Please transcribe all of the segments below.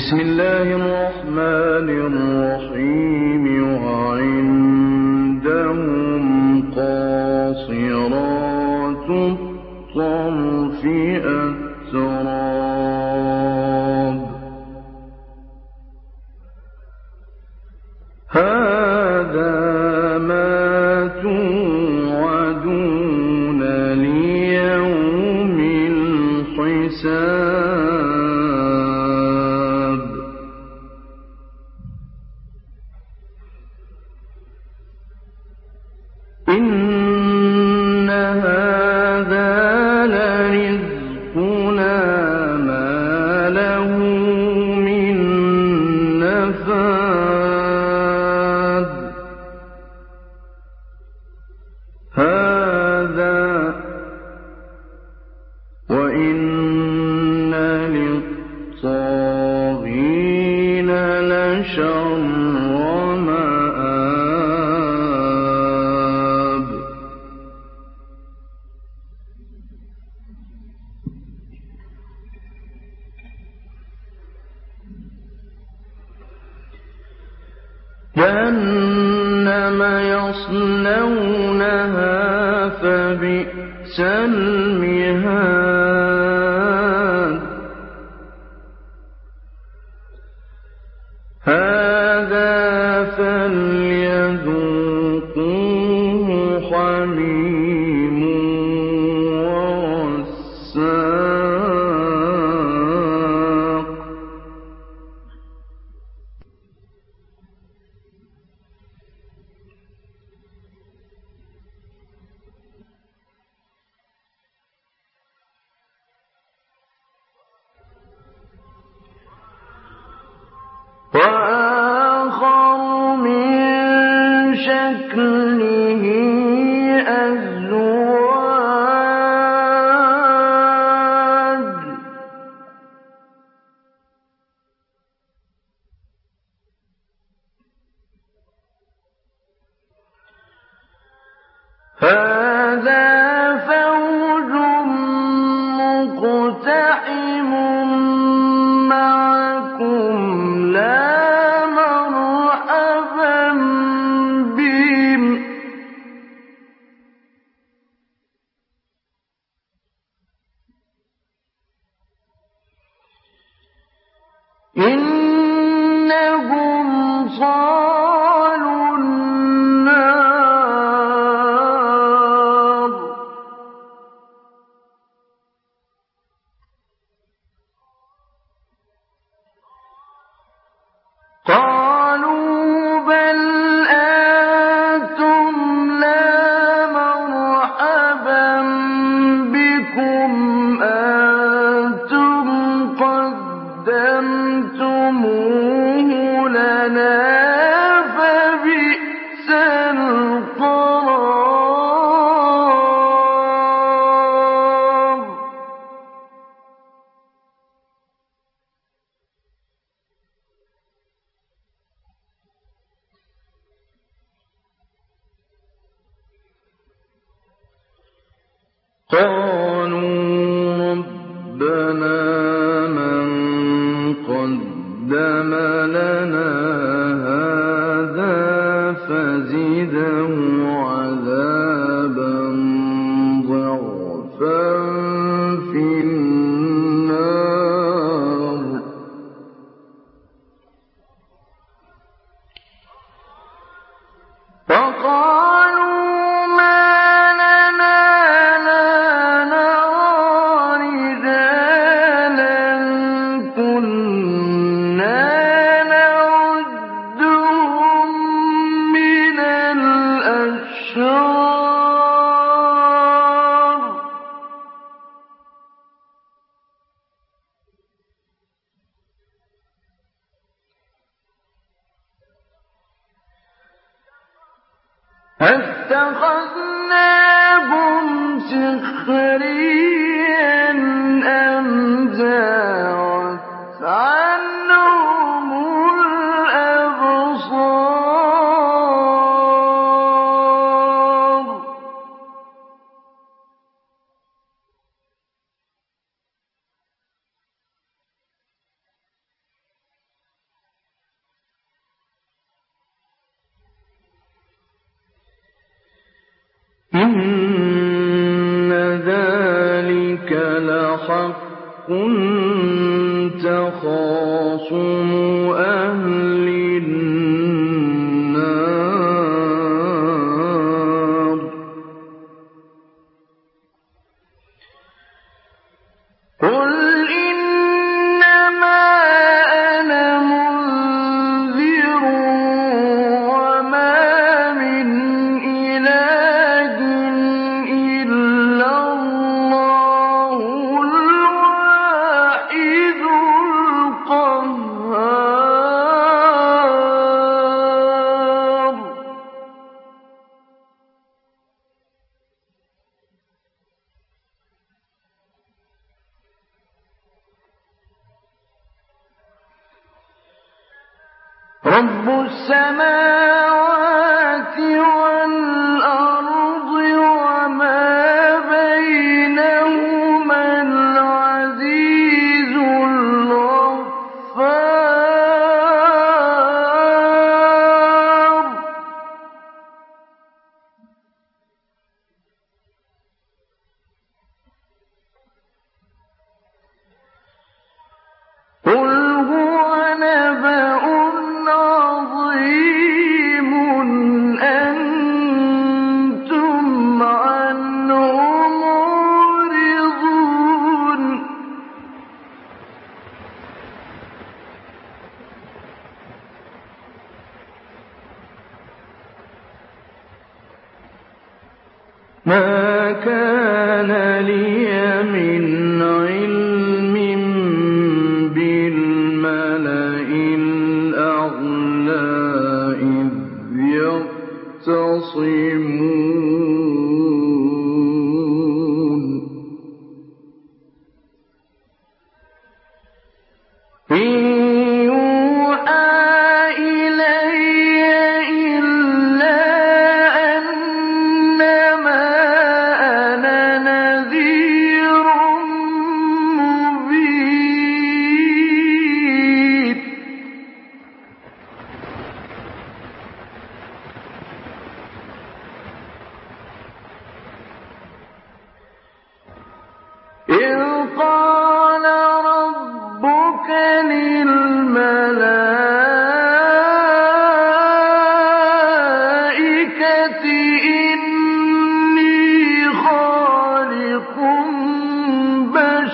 بسم الله الرحمن الرحيم وعندهم قاصرات الطرف أترى إن قل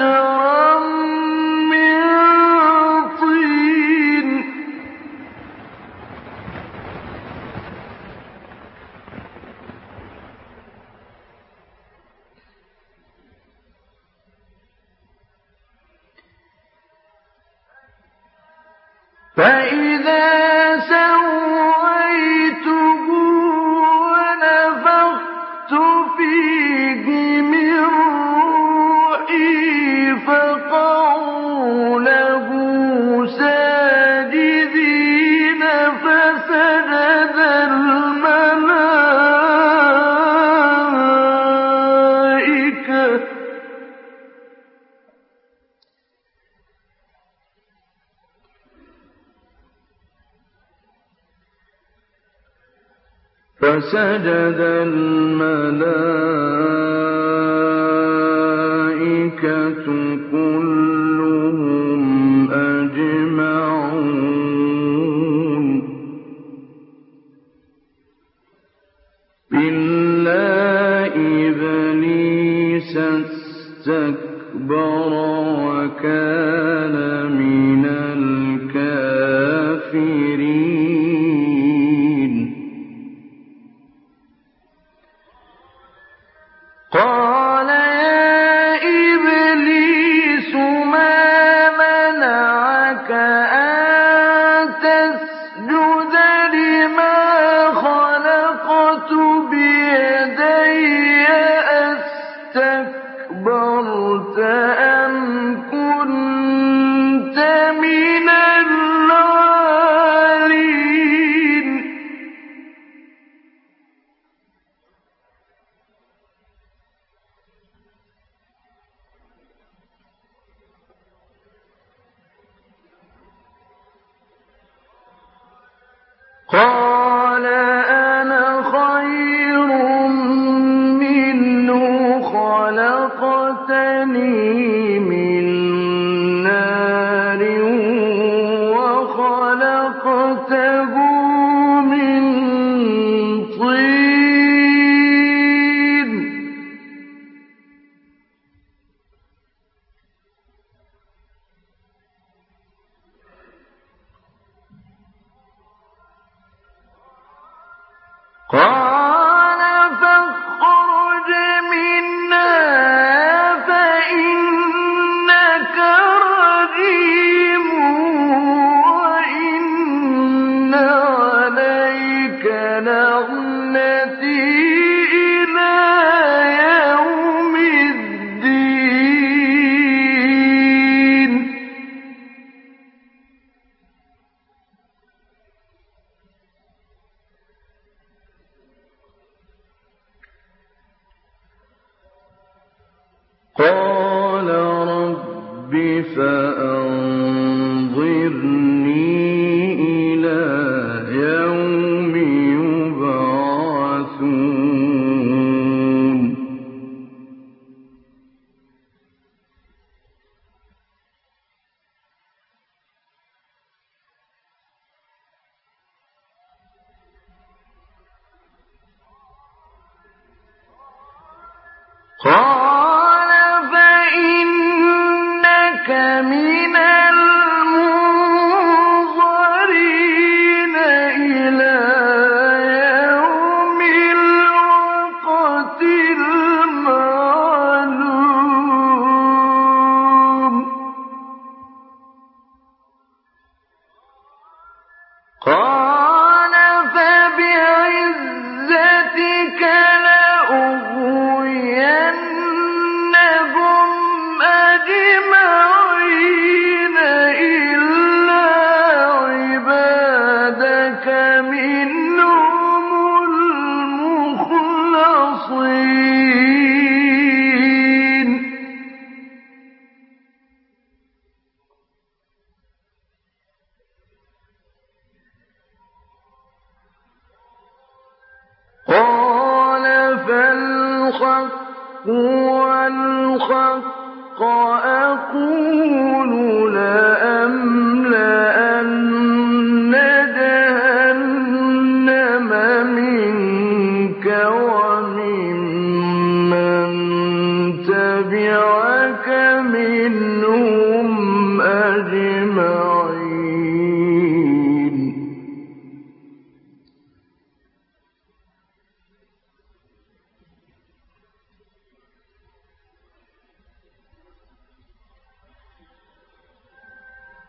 بشرا فسجد الملائكة كلهم أجمعون. إلا إبليس استكبر وكان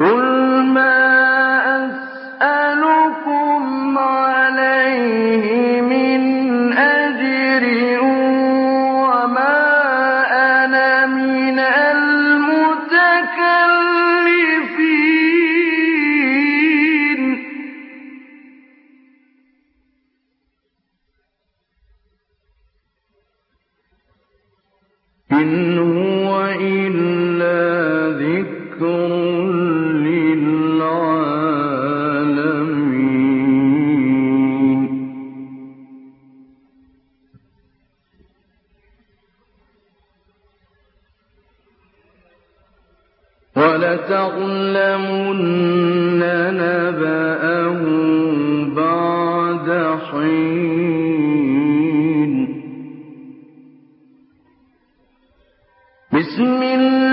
قل بسم الله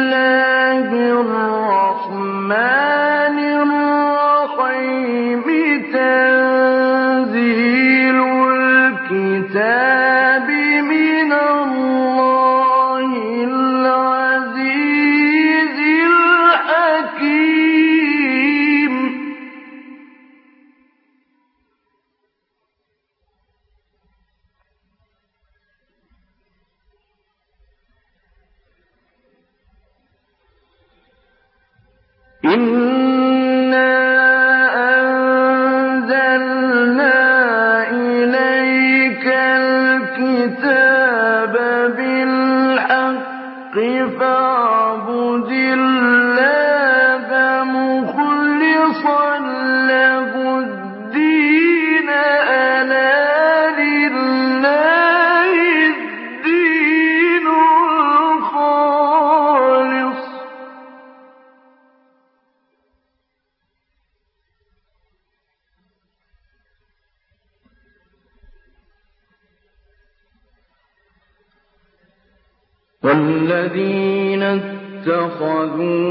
والذين اتخذوا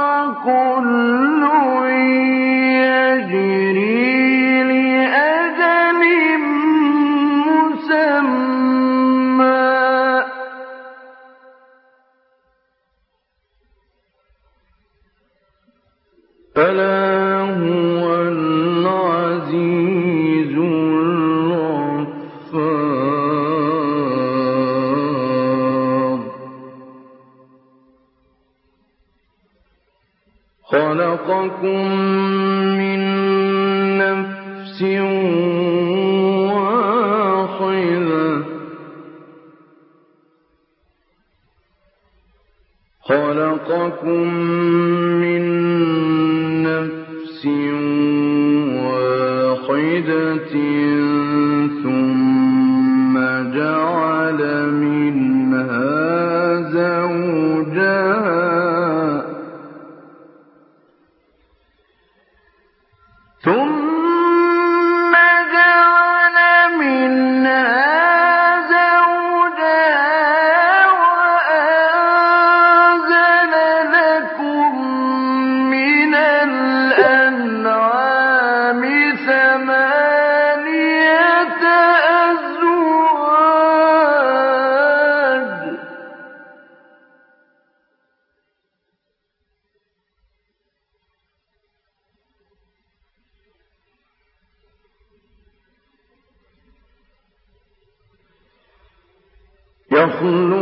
كل خلقكم من نفس واحدة. خلقكم يخلو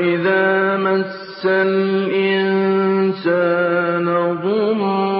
وإذا مس الإنسان ضر